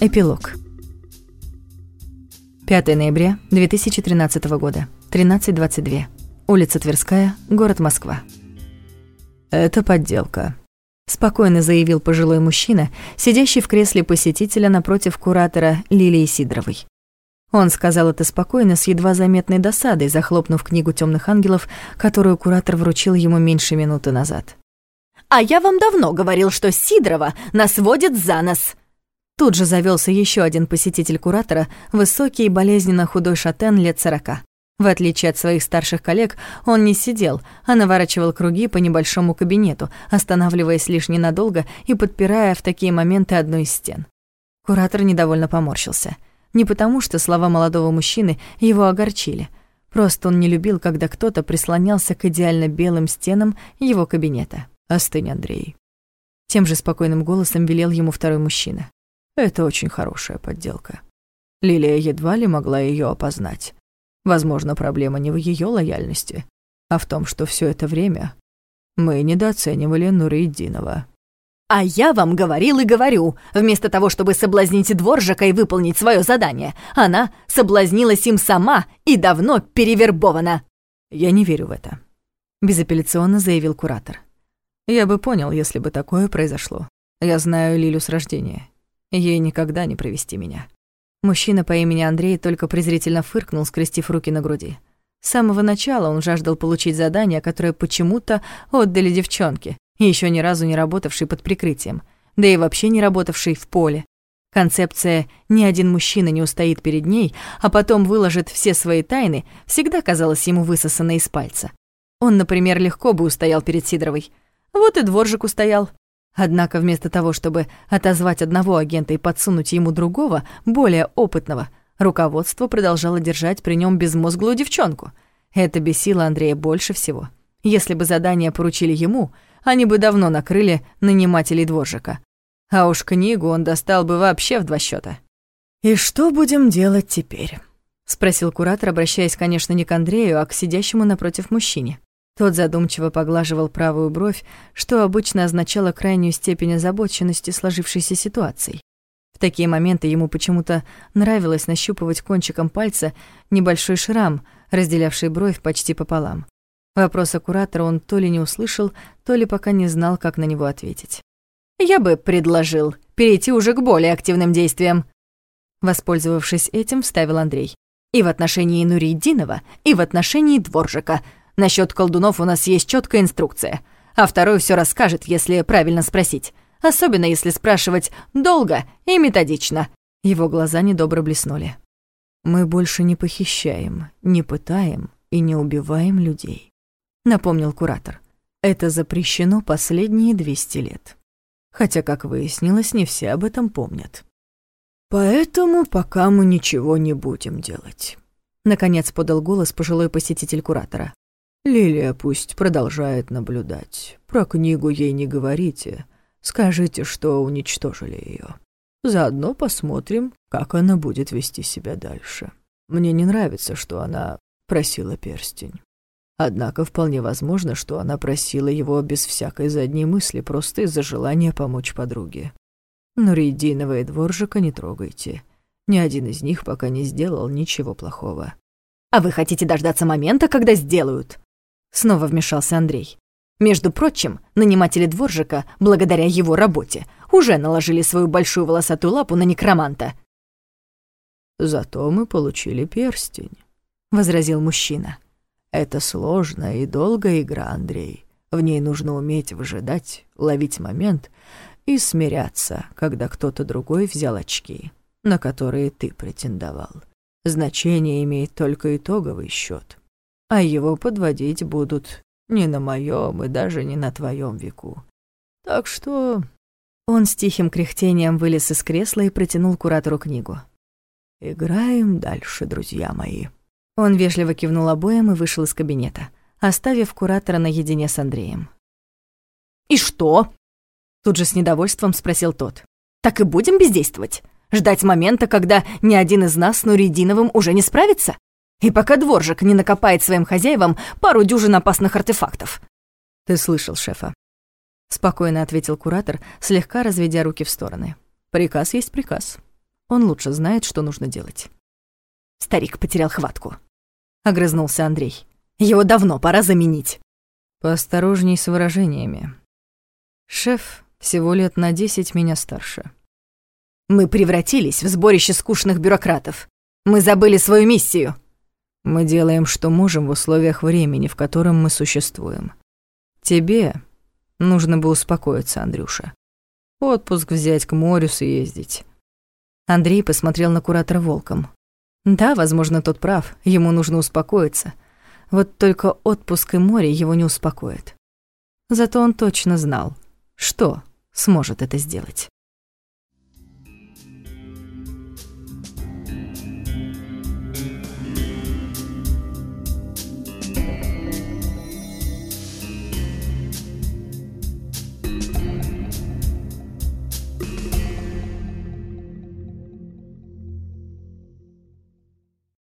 Эпилог. 5 ноября 2013 года, 13.22. Улица Тверская, город Москва. «Это подделка», — спокойно заявил пожилой мужчина, сидящий в кресле посетителя напротив куратора Лилии Сидоровой. Он сказал это спокойно, с едва заметной досадой, захлопнув книгу темных ангелов, которую куратор вручил ему меньше минуты назад. «А я вам давно говорил, что Сидорова нас водит за нос!» Тут же завелся еще один посетитель куратора, высокий и болезненно худой шатен лет сорока. В отличие от своих старших коллег, он не сидел, а наворачивал круги по небольшому кабинету, останавливаясь лишь ненадолго и подпирая в такие моменты одну из стен. Куратор недовольно поморщился. Не потому, что слова молодого мужчины его огорчили. Просто он не любил, когда кто-то прислонялся к идеально белым стенам его кабинета. «Остынь, Андрей». Тем же спокойным голосом велел ему второй мужчина. Это очень хорошая подделка. Лилия едва ли могла ее опознать. Возможно, проблема не в ее лояльности, а в том, что все это время мы недооценивали Нурейдинова. «А я вам говорил и говорю, вместо того, чтобы соблазнить дворжика и выполнить свое задание, она соблазнилась им сама и давно перевербована». «Я не верю в это», — безапелляционно заявил куратор. «Я бы понял, если бы такое произошло. Я знаю Лилю с рождения. Ей никогда не провести меня». Мужчина по имени Андрей только презрительно фыркнул, скрестив руки на груди. С самого начала он жаждал получить задание, которое почему-то отдали девчонке, еще ни разу не работавшей под прикрытием, да и вообще не работавшей в поле. Концепция «ни один мужчина не устоит перед ней, а потом выложит все свои тайны» всегда казалась ему высосанной из пальца. Он, например, легко бы устоял перед Сидоровой. Вот и дворжик устоял. Однако вместо того, чтобы отозвать одного агента и подсунуть ему другого, более опытного, руководство продолжало держать при нем безмозглую девчонку. Это бесило Андрея больше всего. Если бы задание поручили ему, они бы давно накрыли нанимателей дворжика. А уж книгу он достал бы вообще в два счета. «И что будем делать теперь?» — спросил куратор, обращаясь, конечно, не к Андрею, а к сидящему напротив мужчине. Тот задумчиво поглаживал правую бровь, что обычно означало крайнюю степень озабоченности сложившейся ситуацией. В такие моменты ему почему-то нравилось нащупывать кончиком пальца небольшой шрам, разделявший бровь почти пополам. Вопроса куратора он то ли не услышал, то ли пока не знал, как на него ответить. «Я бы предложил перейти уже к более активным действиям», Воспользовавшись этим, вставил Андрей. «И в отношении Нуридинова, и в отношении Дворжика. Насчет колдунов у нас есть четкая инструкция, а второй все расскажет, если правильно спросить. Особенно если спрашивать долго и методично. Его глаза недобро блеснули. Мы больше не похищаем, не пытаем и не убиваем людей, напомнил куратор. Это запрещено последние 200 лет. Хотя, как выяснилось, не все об этом помнят. Поэтому пока мы ничего не будем делать. Наконец подал голос пожилой посетитель куратора. Лилия пусть продолжает наблюдать. Про книгу ей не говорите. Скажите, что уничтожили ее. Заодно посмотрим, как она будет вести себя дальше. Мне не нравится, что она просила перстень. Однако вполне возможно, что она просила его без всякой задней мысли, просто из-за желания помочь подруге. Но Рейдинова и Дворжика не трогайте. Ни один из них пока не сделал ничего плохого. «А вы хотите дождаться момента, когда сделают?» Снова вмешался Андрей. Между прочим, наниматели дворжика, благодаря его работе, уже наложили свою большую волосатую лапу на некроманта. «Зато мы получили перстень», — возразил мужчина. «Это сложная и долгая игра, Андрей. В ней нужно уметь выжидать, ловить момент и смиряться, когда кто-то другой взял очки, на которые ты претендовал. Значение имеет только итоговый счет а его подводить будут не на моем и даже не на твоем веку. Так что...» Он с тихим кряхтением вылез из кресла и протянул куратору книгу. «Играем дальше, друзья мои». Он вежливо кивнул обоим и вышел из кабинета, оставив куратора наедине с Андреем. «И что?» Тут же с недовольством спросил тот. «Так и будем бездействовать? Ждать момента, когда ни один из нас с Нуридиновым уже не справится?» И пока дворжик не накопает своим хозяевам пару дюжин опасных артефактов. Ты слышал, шефа. Спокойно ответил куратор, слегка разведя руки в стороны. Приказ есть приказ. Он лучше знает, что нужно делать. Старик потерял хватку. Огрызнулся Андрей. Его давно пора заменить. Поосторожней с выражениями. Шеф всего лет на десять меня старше. Мы превратились в сборище скучных бюрократов. Мы забыли свою миссию. Мы делаем, что можем в условиях времени, в котором мы существуем. Тебе нужно бы успокоиться, Андрюша. Отпуск взять, к морю съездить. Андрей посмотрел на куратора волком. Да, возможно, тот прав, ему нужно успокоиться. Вот только отпуск и море его не успокоит. Зато он точно знал, что сможет это сделать.